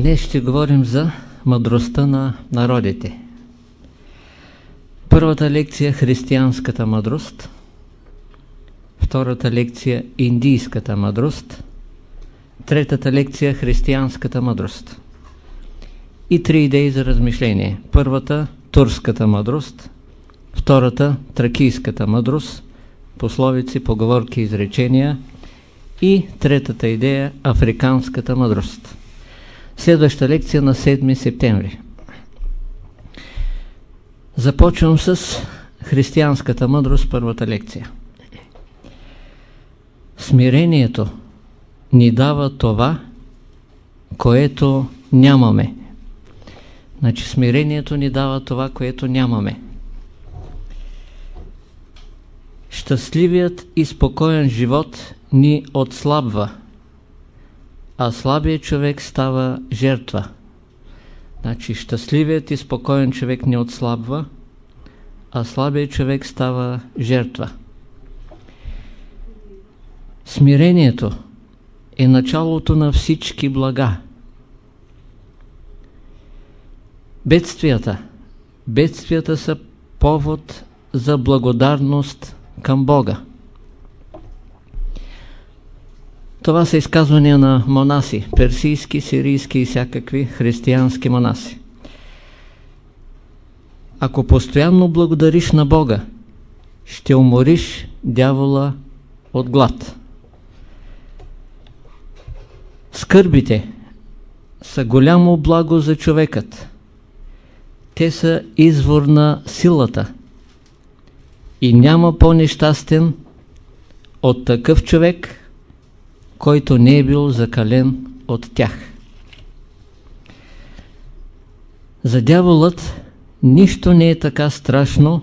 Днес ще говорим за мъдростта на народите. Първата лекция – християнската мъдрост. Втората лекция – индийската мъдрост. Третата лекция – християнската мъдрост. И три идеи за размишление. Първата – турската мъдрост. Втората – тракийската мъдрост. Пословици, поговорки, изречения. И третата идея – африканската мъдрост. Следваща лекция на 7 септември. Започвам с християнската мъдрост, първата лекция. Смирението ни дава това, което нямаме. Значи смирението ни дава това, което нямаме. Щастливият и спокоен живот ни отслабва а слабият човек става жертва. Значи щастливият и спокоен човек не отслабва, а слабият човек става жертва. Смирението е началото на всички блага. Бедствията. Бедствията са повод за благодарност към Бога. Това са изказвания на монаси, персийски, сирийски и всякакви християнски монаси. Ако постоянно благодариш на Бога, ще умориш дявола от глад. Скърбите са голямо благо за човекът. Те са извор на силата. И няма по-нещастен от такъв човек, който не е бил закален от тях. За дяволът нищо не е така страшно,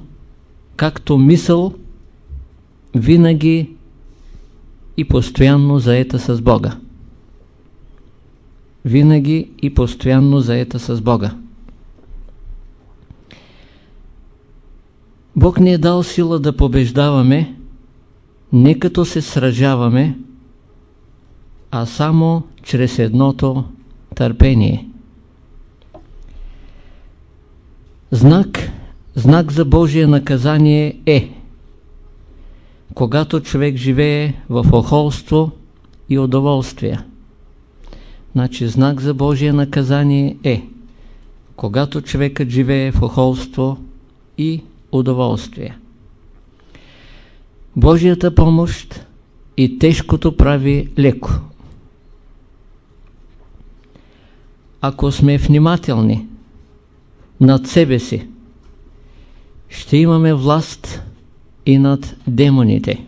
както мисъл винаги и постоянно заета с Бога. Винаги и постоянно заета с Бога. Бог ни е дал сила да побеждаваме, не като се сражаваме, а само чрез едното търпение. Знак, знак за Божие наказание е когато човек живее в охолство и удоволствие. Значи знак за Божие наказание е когато човекът живее в охолство и удоволствие. Божията помощ и тежкото прави леко. Ако сме внимателни над себе си, ще имаме власт и над демоните.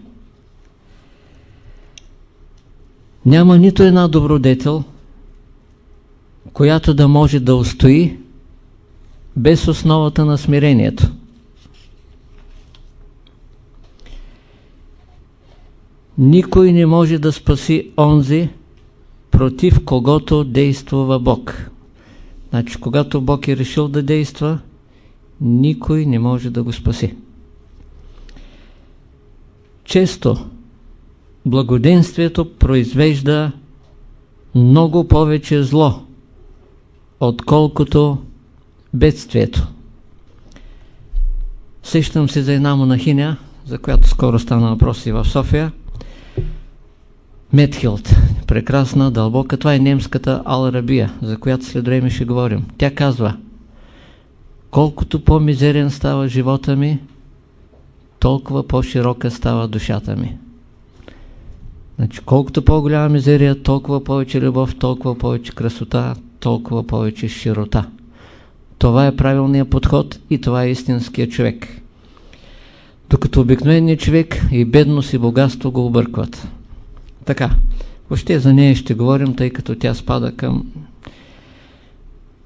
Няма нито една добродетел, която да може да устои без основата на смирението. Никой не може да спаси онзи, против когото действува Бог. Значи, когато Бог е решил да действа, никой не може да го спаси. Често благоденствието произвежда много повече зло, отколкото бедствието. Сещам се за една монахиня, за която скоро стана въпроси в София, Метхилд, прекрасна, дълбока, това е немската Ал-Рабия, за която след време ще говорим. Тя казва, колкото по-мизерен става живота ми, толкова по-широка става душата ми. Значи, колкото по-голяма мизерия, толкова повече любов, толкова повече красота, толкова повече широта. Това е правилният подход и това е истинският човек. Докато обикновеният човек и бедност и богатство го объркват. Така, въобще за нея ще говорим, тъй като тя спада към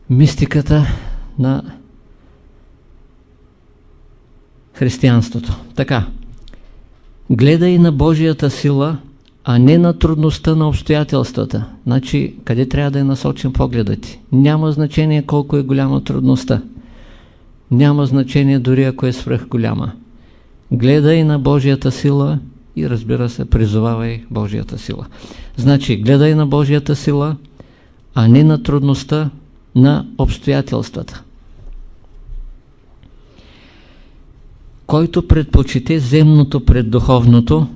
мистиката на християнството. Така, гледай на Божията сила, а не на трудността на обстоятелствата. Значи, къде трябва да е насочен погледът ти? Няма значение колко е голяма трудността. Няма значение дори ако е свръх голяма. Гледай на Божията сила и разбира се, призовавай Божията сила. Значи, гледай на Божията сила, а не на трудността на обстоятелствата. Който предпочете земното пред духовното,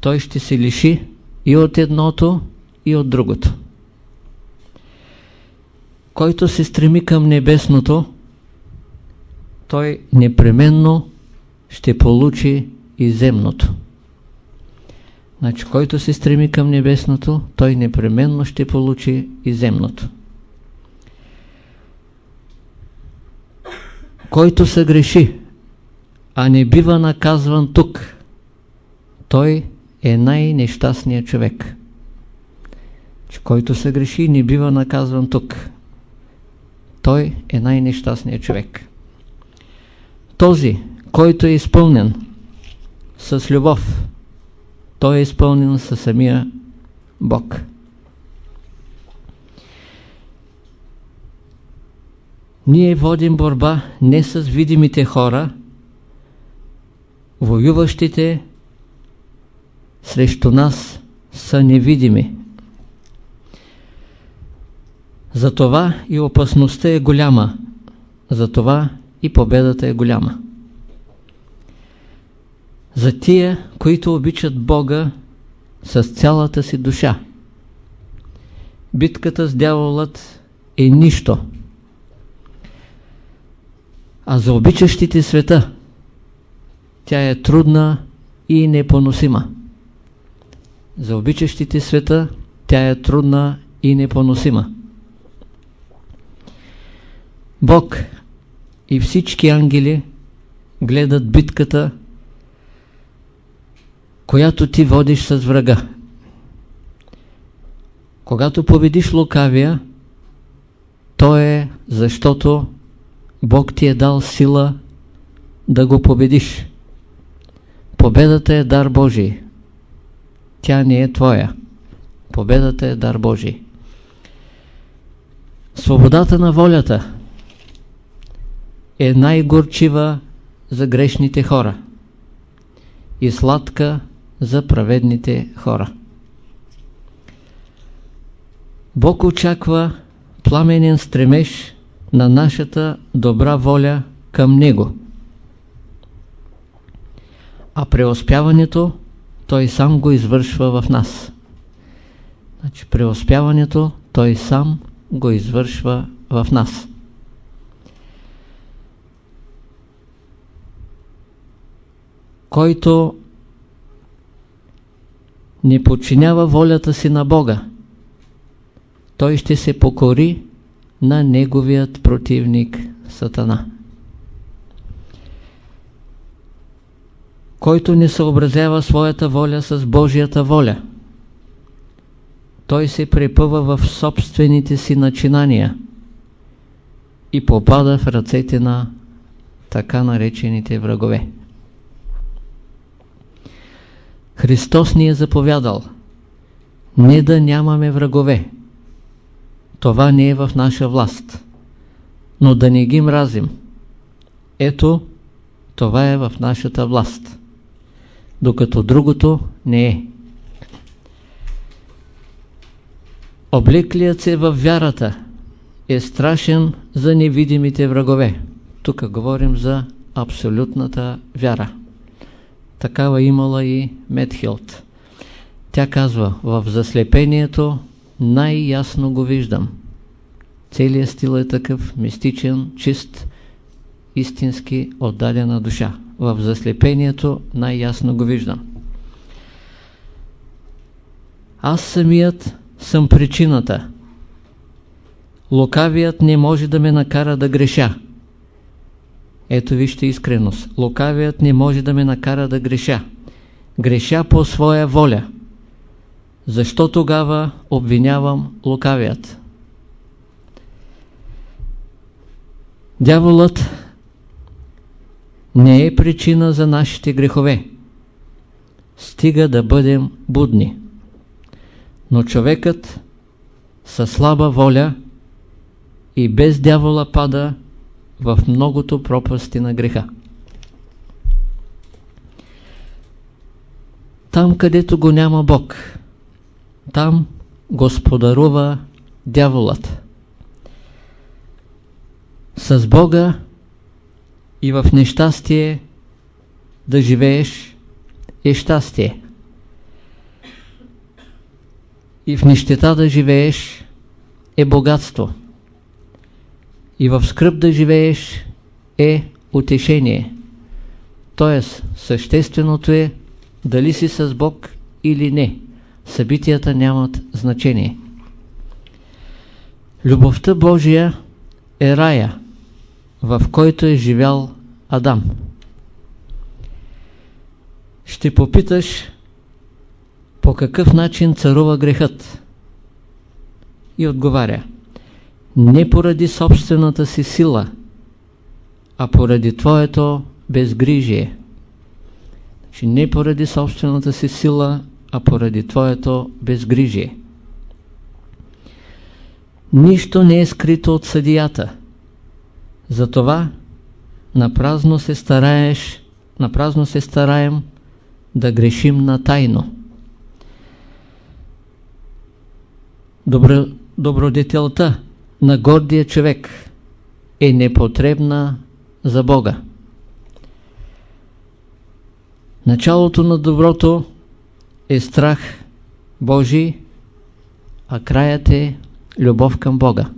той ще се лиши и от едното, и от другото. Който се стреми към небесното, той непременно ще получи и земното. Значи, който се стреми към небесното, той непременно ще получи и земното. Който се греши, а не бива наказван тук, той е най-нещастният човек. Че който се греши, не бива наказван тук. Той е най-нещастният човек. Този, който е изпълнен с любов, той е изпълнен със самия Бог. Ние водим борба не с видимите хора, воюващите срещу нас са невидими. Затова и опасността е голяма, затова и победата е голяма. За тия, които обичат Бога с цялата си душа. Битката с дяволът е нищо. А за обичащите света, тя е трудна и непоносима. За обичащите света, тя е трудна и непоносима. Бог и всички ангели гледат битката, която ти водиш с врага. Когато победиш лукавия, то е защото Бог ти е дал сила да го победиш. Победата е дар Божий. Тя не е твоя. Победата е дар Божий. Свободата на волята е най-горчива за грешните хора и сладка за праведните хора. Бог очаква пламенен стремеж на нашата добра воля към Него. А преуспяването Той сам го извършва в нас. Значи преуспяването Той сам го извършва в нас. Който не подчинява волята си на Бога, той ще се покори на неговият противник Сатана. Който не съобразява своята воля с Божията воля, той се препъва в собствените си начинания и попада в ръцете на така наречените врагове. Христос ни е заповядал не да нямаме врагове. Това не е в наша власт. Но да не ги мразим. Ето, това е в нашата власт. Докато другото не е. Облеклият се в вярата е страшен за невидимите врагове. Тук говорим за абсолютната вяра. Такава имала и Медхилд. Тя казва, в заслепението най-ясно го виждам. Целият стил е такъв, мистичен, чист, истински отдадена душа. В заслепението най-ясно го виждам. Аз самият съм причината. Лукавият не може да ме накара да греша. Ето вижте искреност. Лукавият не може да ме накара да греша. Греша по своя воля. Защо тогава обвинявам лукавият? Дяволът не е причина за нашите грехове. Стига да бъдем будни. Но човекът със слаба воля и без дявола пада в многото пропасти на греха. Там, където го няма Бог, там господарува дяволът. С Бога и в нещастие да живееш е щастие. И в нищета да живееш е богатство. И в скръп да живееш е утешение. Тоест, същественото е дали си с Бог или не. Събитията нямат значение. Любовта Божия е рая, в който е живял Адам. Ще попиташ по какъв начин царува грехът. И отговаря не поради собствената си сила, а поради твоето безгрижие. Значи не поради собствената си сила, а поради твоето безгрижие. Нищо не е скрито от съдията. Затова напразно се стараеш, напразно се стараем да грешим на тайно. Добро, добродетелта на гордия човек е непотребна за Бога. Началото на доброто е страх Божий, а краят е любов към Бога.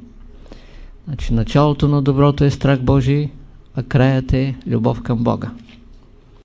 Значи началото на доброто е страх Божий, а краят е любов към Бога.